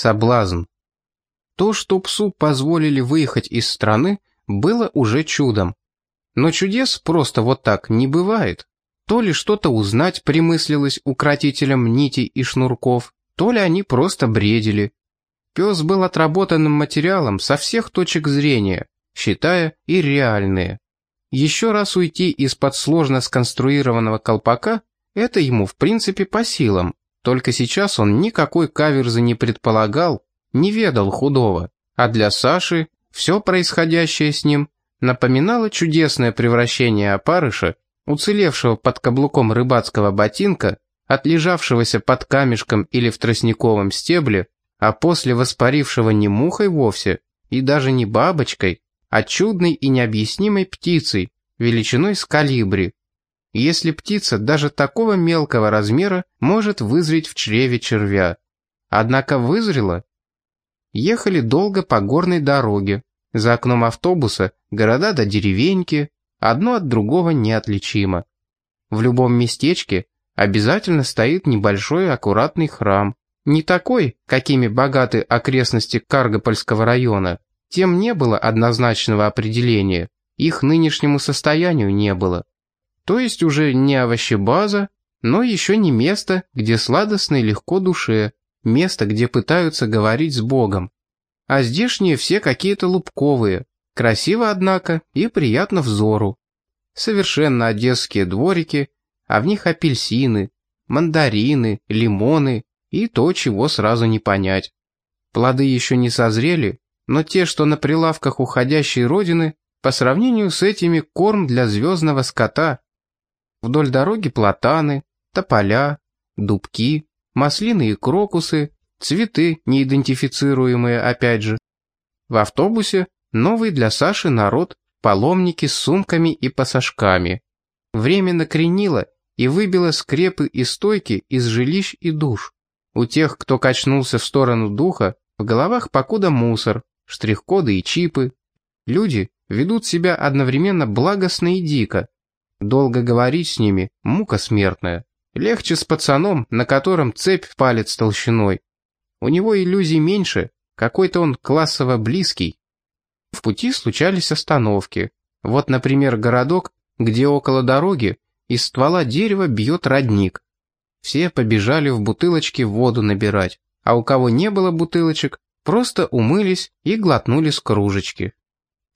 соблазн. То, что псу позволили выехать из страны, было уже чудом. Но чудес просто вот так не бывает. То ли что-то узнать примыслилось укротителям нитей и шнурков, то ли они просто бредили. Пес был отработанным материалом со всех точек зрения, считая и реальные. Еще раз уйти из-под сложно сконструированного колпака – это ему в принципе по силам. Только сейчас он никакой каверзы не предполагал, не ведал худого. А для Саши все происходящее с ним напоминало чудесное превращение опарыша, уцелевшего под каблуком рыбацкого ботинка, отлежавшегося под камешком или в тростниковом стебле, а после воспарившего не мухой вовсе и даже не бабочкой, а чудной и необъяснимой птицей, величиной с калибри. Если птица даже такого мелкого размера может вызреть в чреве червя. Однако вызрела. Ехали долго по горной дороге. За окном автобуса города до деревеньки, одно от другого неотличимо. В любом местечке обязательно стоит небольшой аккуратный храм. Не такой, какими богаты окрестности Каргопольского района. Тем не было однозначного определения, их нынешнему состоянию не было. То есть уже не овощебаза, но еще не место, где сладостно и легко душе, место, где пытаются говорить с Богом. А здешние все какие-то лубковые, красиво, однако, и приятно взору. Совершенно одесские дворики, а в них апельсины, мандарины, лимоны и то, чего сразу не понять. Плоды еще не созрели, но те, что на прилавках уходящей родины, по сравнению с этими корм для звездного скота. Вдоль дороги платаны, тополя, дубки, маслины и крокусы, цветы, неидентифицируемые опять же. В автобусе новый для Саши народ, паломники с сумками и пассажками. Время накренило и выбило скрепы и стойки из жилищ и душ. У тех, кто качнулся в сторону духа, в головах покуда мусор, штрих-коды и чипы. Люди ведут себя одновременно благостно и дико. Долго говорить с ними – мука смертная. Легче с пацаном, на котором цепь в палец толщиной. У него иллюзий меньше, какой-то он классово близкий. В пути случались остановки. Вот, например, городок, где около дороги из ствола дерева бьет родник. Все побежали в бутылочки воду набирать, а у кого не было бутылочек, Просто умылись и глотнули с кружечки.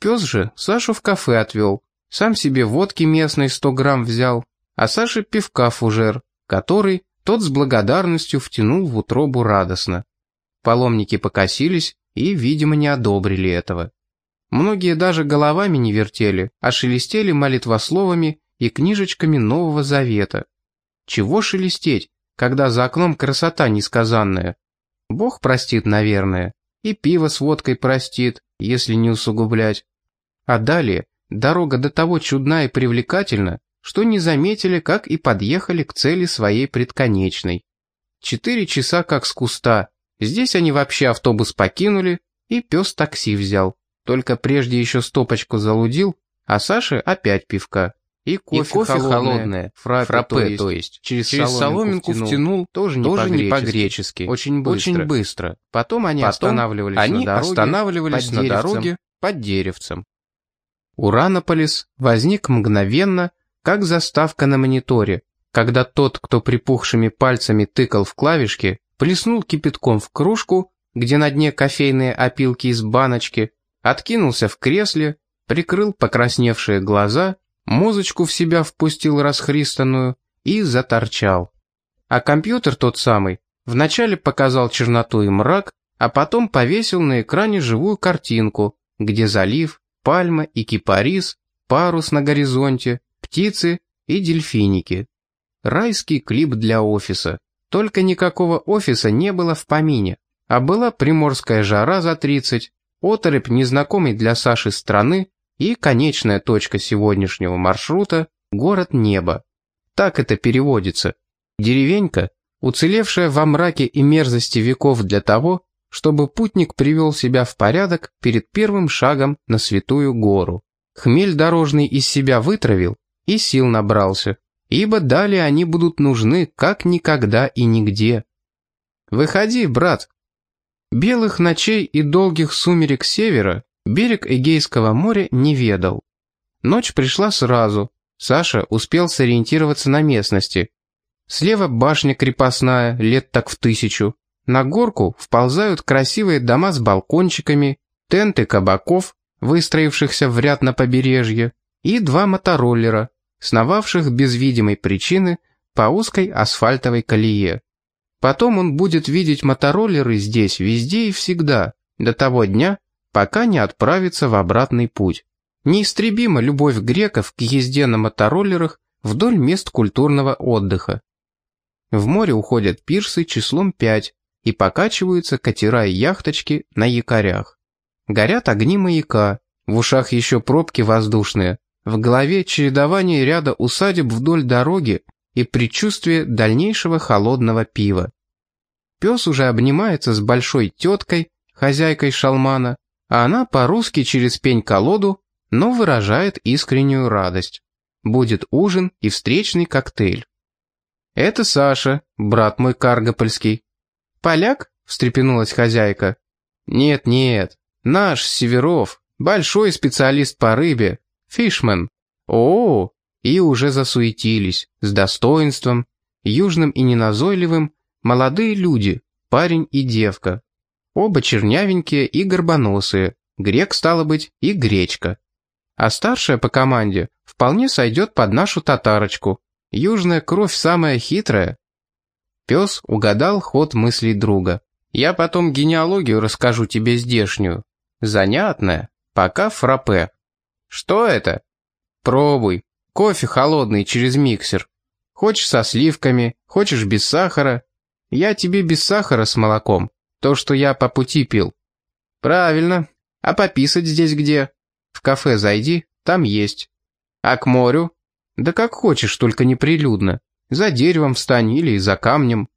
Пес же Сашу в кафе отвел, сам себе водки местной 100 грамм взял, а Саше пивка фужер, который тот с благодарностью втянул в утробу радостно. Паломники покосились и, видимо, не одобрили этого. Многие даже головами не вертели, а шелестели молитвословами и книжечками Нового Завета. Чего шелестеть, когда за окном красота несказанная? Бог простит, наверное, и пиво с водкой простит, если не усугублять. А далее дорога до того чудна и привлекательна, что не заметили, как и подъехали к цели своей предконечной. Четыре часа как с куста, здесь они вообще автобус покинули, и пес такси взял. Только прежде еще стопочку залудил, а Саше опять пивка. И кофе, и кофе холодное, холодное фраппе, фраппе, то есть, то есть через, через соломинку, втянул, втянул тоже, не, тоже по не по-гречески, очень быстро. Очень быстро. Потом они Потом останавливались, они на, дороге, останавливались на дороге под деревцем. Уранополис возник мгновенно, как заставка на мониторе, когда тот, кто припухшими пальцами тыкал в клавишки, плеснул кипятком в кружку, где на дне кофейные опилки из баночки, откинулся в кресле, прикрыл покрасневшие глаза музычку в себя впустил расхристанную и заторчал. А компьютер тот самый вначале показал черноту и мрак, а потом повесил на экране живую картинку, где залив, пальма и кипарис, парус на горизонте, птицы и дельфиники. Райский клип для офиса. Только никакого офиса не было в помине, а была приморская жара за 30, оторопь незнакомой для Саши страны и конечная точка сегодняшнего маршрута – город Неба. Так это переводится. Деревенька, уцелевшая во мраке и мерзости веков для того, чтобы путник привел себя в порядок перед первым шагом на святую гору. Хмель дорожный из себя вытравил и сил набрался, ибо далее они будут нужны как никогда и нигде. «Выходи, брат!» Белых ночей и долгих сумерек севера берег Эгейского моря не ведал. Ночь пришла сразу. Саша успел сориентироваться на местности. Слева башня крепостная, лет так в тысячу. На горку вползают красивые дома с балкончиками, тенты кабаков, выстроившихся в ряд на побережье, и два мотороллера, сновавших без видимой причины по узкой асфальтовой колее. Потом он будет видеть мотороллеры здесь везде и всегда, до того дня, пока не отправится в обратный путь. Неистребима любовь греков к езде на мотороллерах вдоль мест культурного отдыха. В море уходят пирсы числом 5 и покачиваются катера и яхточки на якорях. Горят огни маяка, в ушах еще пробки воздушные, в голове чередование ряда усадеб вдоль дороги и предчувствие дальнейшего холодного пива. Пес уже обнимается с большой теткой, хозяйкой шалмана, а она по-русски через пень-колоду, но выражает искреннюю радость. Будет ужин и встречный коктейль. «Это Саша, брат мой каргопольский». «Поляк?» — встрепенулась хозяйка. «Нет-нет, наш Северов, большой специалист по рыбе, фишмен». «О, и уже засуетились, с достоинством, южным и неназойливым, молодые люди, парень и девка. Оба чернявенькие и горбоносые, грек, стало быть, и гречка. А старшая по команде вполне сойдет под нашу татарочку. Южная кровь самая хитрая. Пес угадал ход мыслей друга. Я потом генеалогию расскажу тебе здешнюю. Занятная, пока фраппе. Что это? Пробуй, Кофе холодный через миксер. Хочешь со сливками, хочешь без сахара. Я тебе без сахара с молоком. То, что я по пути пил. Правильно. А пописать здесь где? В кафе зайди, там есть. А к морю? Да как хочешь, только неприлюдно. За деревом встань или за камнем.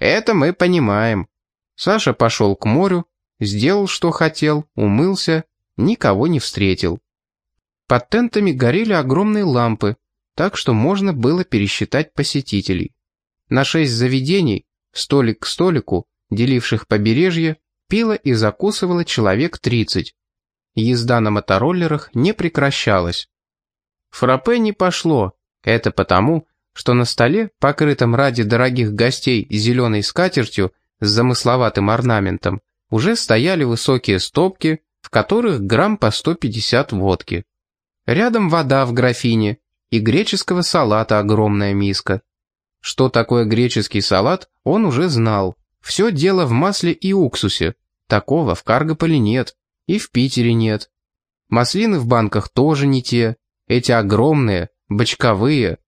Это мы понимаем. Саша пошел к морю, сделал, что хотел, умылся, никого не встретил. Под тентами горели огромные лампы, так что можно было пересчитать посетителей. На шесть заведений, столик к столику, деливших побережье, пило и закусывало человек 30. Езда на мотороллерах не прекращалась. Фраппе не пошло, это потому, что на столе, покрытом ради дорогих гостей зеленой скатертью с замысловатым орнаментом, уже стояли высокие стопки, в которых грамм по 150 водки. Рядом вода в графине и греческого салата огромная миска. Что такое греческий салат, он уже знал. Все дело в масле и уксусе. Такого в Каргополе нет. И в Питере нет. Маслины в банках тоже не те. Эти огромные, бочковые.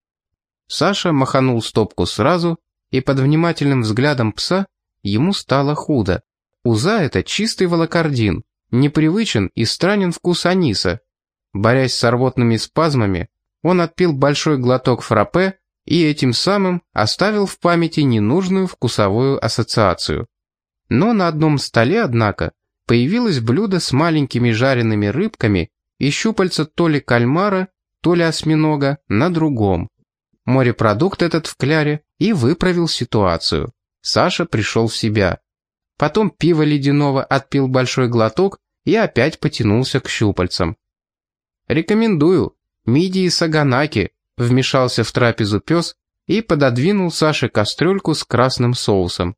Саша маханул стопку сразу, и под внимательным взглядом пса ему стало худо. Уза это чистый волокордин, непривычен и странен вкус аниса, Борясь с рвотными спазмами, он отпил большой глоток фраппе и этим самым оставил в памяти ненужную вкусовую ассоциацию. Но на одном столе, однако, появилось блюдо с маленькими жареными рыбками и щупальца то ли кальмара, то ли осьминога на другом. Морепродукт этот в кляре и выправил ситуацию. Саша пришел в себя. Потом пиво ледяного отпил большой глоток и опять потянулся к щупальцам. «Рекомендую. Мидии саганаки», — вмешался в трапезу пес и пододвинул Саше кастрюльку с красным соусом.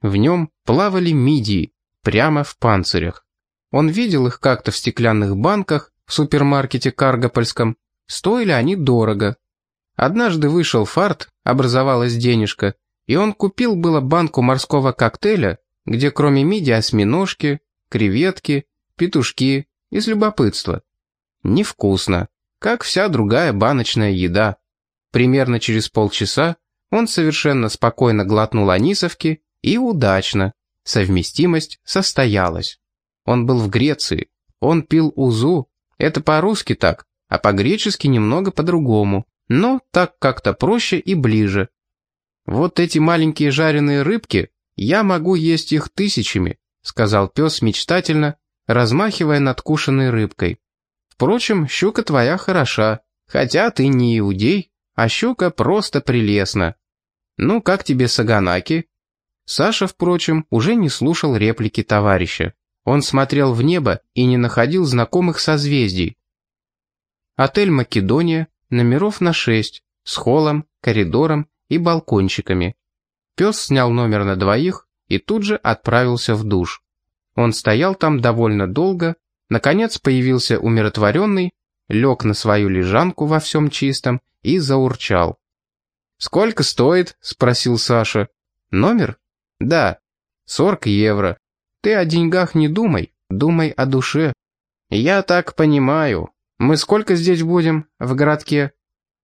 В нем плавали мидии, прямо в панцирях. Он видел их как-то в стеклянных банках в супермаркете Каргопольском. Стоили они дорого. Однажды вышел фарт, образовалась денежка, и он купил было банку морского коктейля, где кроме мидии осьминожки, креветки, петушки, из любопытства. Невкусно, как вся другая баночная еда. Примерно через полчаса он совершенно спокойно глотнул анисовки и удачно. Совместимость состоялась. Он был в Греции, он пил узу, это по-русски так, а по-гречески немного по-другому, но так как-то проще и ближе. Вот эти маленькие жареные рыбки, я могу есть их тысячами, сказал пес мечтательно, размахивая надкушенной рыбкой. Впрочем, щука твоя хороша, хотя ты не иудей, а щука просто прелестна. Ну, как тебе саганаки? Саша, впрочем, уже не слушал реплики товарища. Он смотрел в небо и не находил знакомых созвездий. Отель «Македония», номеров на шесть, с холлом, коридором и балкончиками. Пес снял номер на двоих и тут же отправился в душ. Он стоял там довольно долго, наконец появился умиротворенный, лег на свою лежанку во всем чистом и заурчал. «Сколько стоит?» — спросил Саша. «Номер?» «Да, 40 евро. Ты о деньгах не думай, думай о душе». «Я так понимаю. Мы сколько здесь будем, в городке?»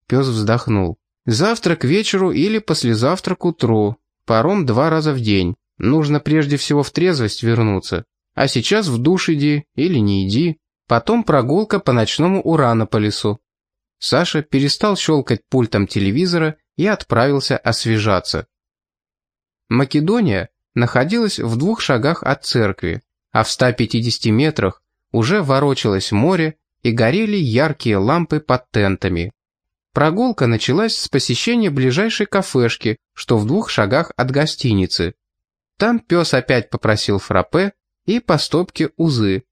Пес вздохнул. «Завтра к вечеру или послезавтра к утру. Паром два раза в день. Нужно прежде всего в трезвость вернуться. А сейчас в душ иди или не иди. Потом прогулка по ночному Уранополису». Саша перестал щелкать пультом телевизора и отправился освежаться. Македония находилась в двух шагах от церкви, а в 150 метрах уже ворочалось море и горели яркие лампы под тентами. Прогулка началась с посещения ближайшей кафешки, что в двух шагах от гостиницы. Там пес опять попросил фраппе и по стопке узы.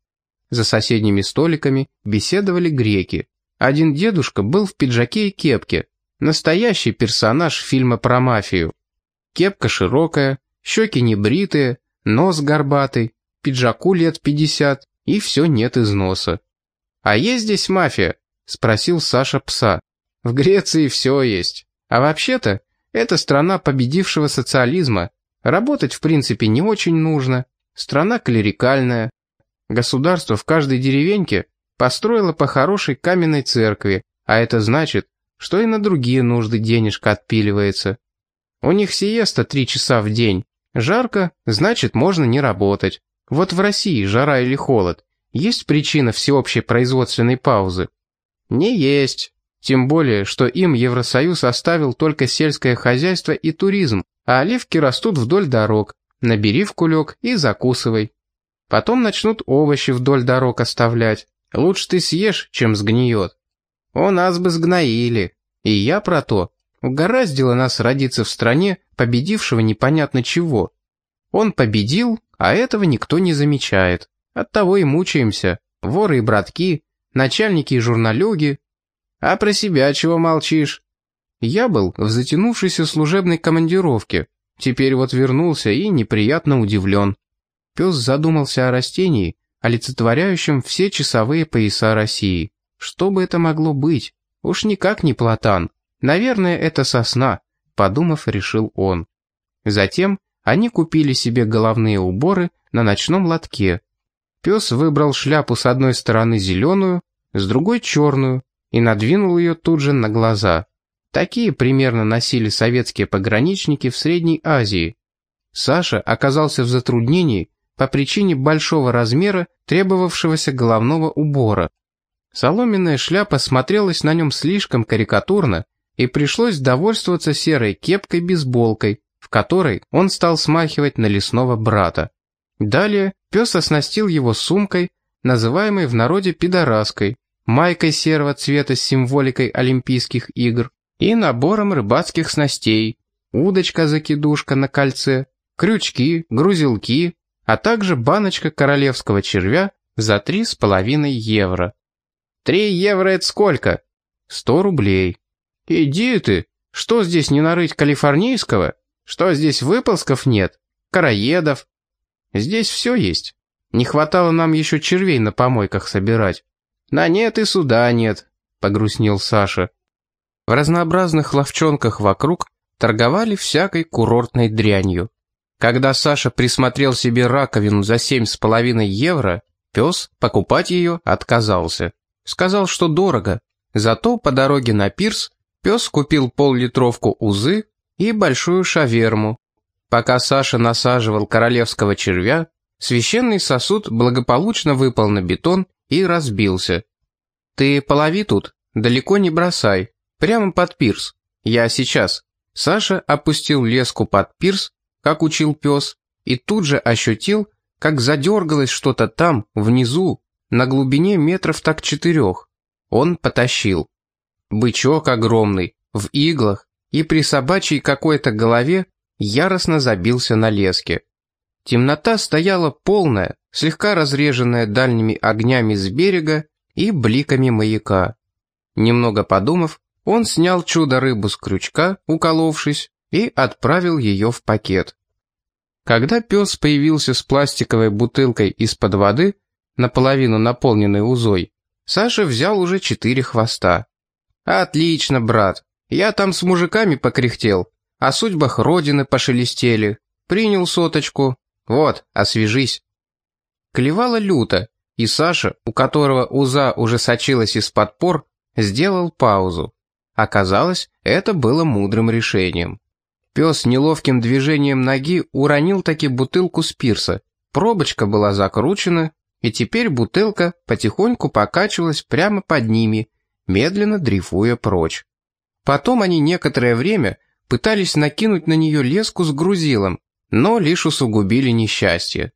За соседними столиками беседовали греки. Один дедушка был в пиджаке и кепке, Настоящий персонаж фильма про мафию. Кепка широкая, щеки небритые, нос горбатый, пиджаку лет пятьдесят, и все нет износа. «А есть здесь мафия?» — спросил Саша пса. «В Греции все есть. А вообще-то, это страна победившего социализма. Работать, в принципе, не очень нужно. Страна клерикальная. Государство в каждой деревеньке построило по хорошей каменной церкви, а это значит, что и на другие нужды денежка отпиливается. У них сиеста три часа в день. Жарко, значит, можно не работать. Вот в России жара или холод. Есть причина всеобщей производственной паузы? Не есть. Тем более, что им Евросоюз оставил только сельское хозяйство и туризм, а оливки растут вдоль дорог. Набери в кулек и закусывай. Потом начнут овощи вдоль дорог оставлять. Лучше ты съешь, чем сгниет. У нас бы сгноили. И я про то. Угораздило нас родиться в стране, победившего непонятно чего. Он победил, а этого никто не замечает. Оттого и мучаемся. Воры и братки, начальники и журналюги. А про себя чего молчишь? Я был в затянувшейся служебной командировке. Теперь вот вернулся и неприятно удивлен. Пес задумался о растении, олицетворяющем все часовые пояса России. Что бы это могло быть? Уж никак не платан. Наверное, это сосна, подумав, решил он. Затем они купили себе головные уборы на ночном лотке. Пес выбрал шляпу с одной стороны зеленую, с другой черную, и надвинул ее тут же на глаза. Такие примерно носили советские пограничники в Средней Азии. Саша оказался в затруднении по причине большого размера требовавшегося головного убора. Соломенная шляпа смотрелась на нем слишком карикатурно, и пришлось довольствоваться серой кепкой-бейсболкой, в которой он стал смахивать на лесного брата. Далее пес оснастил его сумкой, называемой в народе пидораской, майкой серого цвета с символикой Олимпийских игр и набором рыбацких снастей, удочка-закидушка на кольце, крючки, грузилки, а также баночка королевского червя за три с половиной евро. Три евро это сколько? Сто рублей. Иди ты, что здесь не нарыть калифорнийского? Что здесь выползков нет? Караедов? Здесь все есть. Не хватало нам еще червей на помойках собирать. На нет и суда нет, погрустнел Саша. В разнообразных ловчонках вокруг торговали всякой курортной дрянью. Когда Саша присмотрел себе раковину за семь с половиной евро, пес покупать ее отказался. Сказал, что дорого. Зато по дороге на пирс пес купил пол-литровку узы и большую шаверму. Пока Саша насаживал королевского червя, священный сосуд благополучно выпал на бетон и разбился. «Ты полови тут, далеко не бросай, прямо под пирс. Я сейчас». Саша опустил леску под пирс, как учил пес, и тут же ощутил, как задергалось что-то там, внизу, на глубине метров так четырех. Он потащил. Бычок огромный, в иглах и при собачьей какой-то голове яростно забился на леске. Темнота стояла полная, слегка разреженная дальними огнями с берега и бликами маяка. Немного подумав, он снял чудо-рыбу с крючка, уколовшись, и отправил ее в пакет. Когда пес появился с пластиковой бутылкой из-под воды, наполовину наполненной узой, Саша взял уже четыре хвоста. «Отлично, брат. Я там с мужиками покряхтел, о судьбах родины пошелестели. Принял соточку. Вот, освежись». Клевало люто, и Саша, у которого уза уже сочилась из-под пор, сделал паузу. Оказалось, это было мудрым решением. Пес неловким движением ноги уронил таки бутылку с пирса. Пробочка была закручена, и теперь бутылка потихоньку покачивалась прямо под ними, медленно дрейфуя прочь. Потом они некоторое время пытались накинуть на нее леску с грузилом, но лишь усугубили несчастье.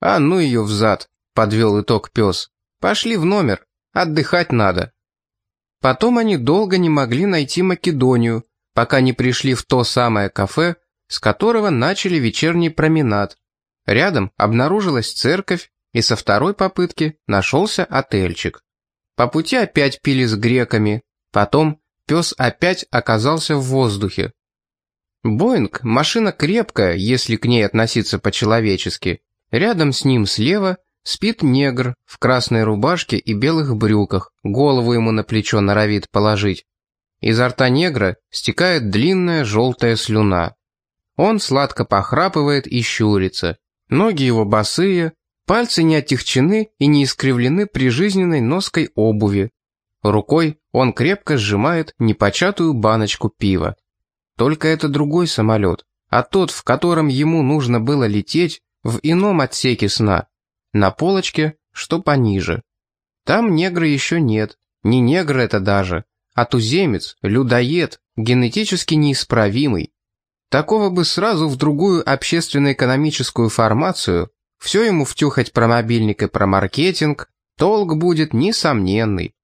«А ну ее взад», — подвел итог пес. «Пошли в номер, отдыхать надо». Потом они долго не могли найти Македонию, пока не пришли в то самое кафе, с которого начали вечерний променад. Рядом обнаружилась церковь, и со второй попытки нашелся отельчик. По пути опять пили с греками, потом пес опять оказался в воздухе. Боинг – машина крепкая, если к ней относиться по-человечески. Рядом с ним слева спит негр в красной рубашке и белых брюках, голову ему на плечо норовит положить. Изо рта негра стекает длинная желтая слюна. Он сладко похрапывает и щурится. Ноги его босые, пальцы не отягчены и не искривлены прижизненной ноской обуви. Рукой он крепко сжимает непочатую баночку пива. Только это другой самолет, а тот, в котором ему нужно было лететь, в ином отсеке сна, на полочке, что пониже. Там негра еще нет, не негр это даже, а туземец, людоед, генетически неисправимый. Такого бы сразу в другую общественно-экономическую формацию, все ему втюхать про мобильник и про маркетинг, толк будет несомненный.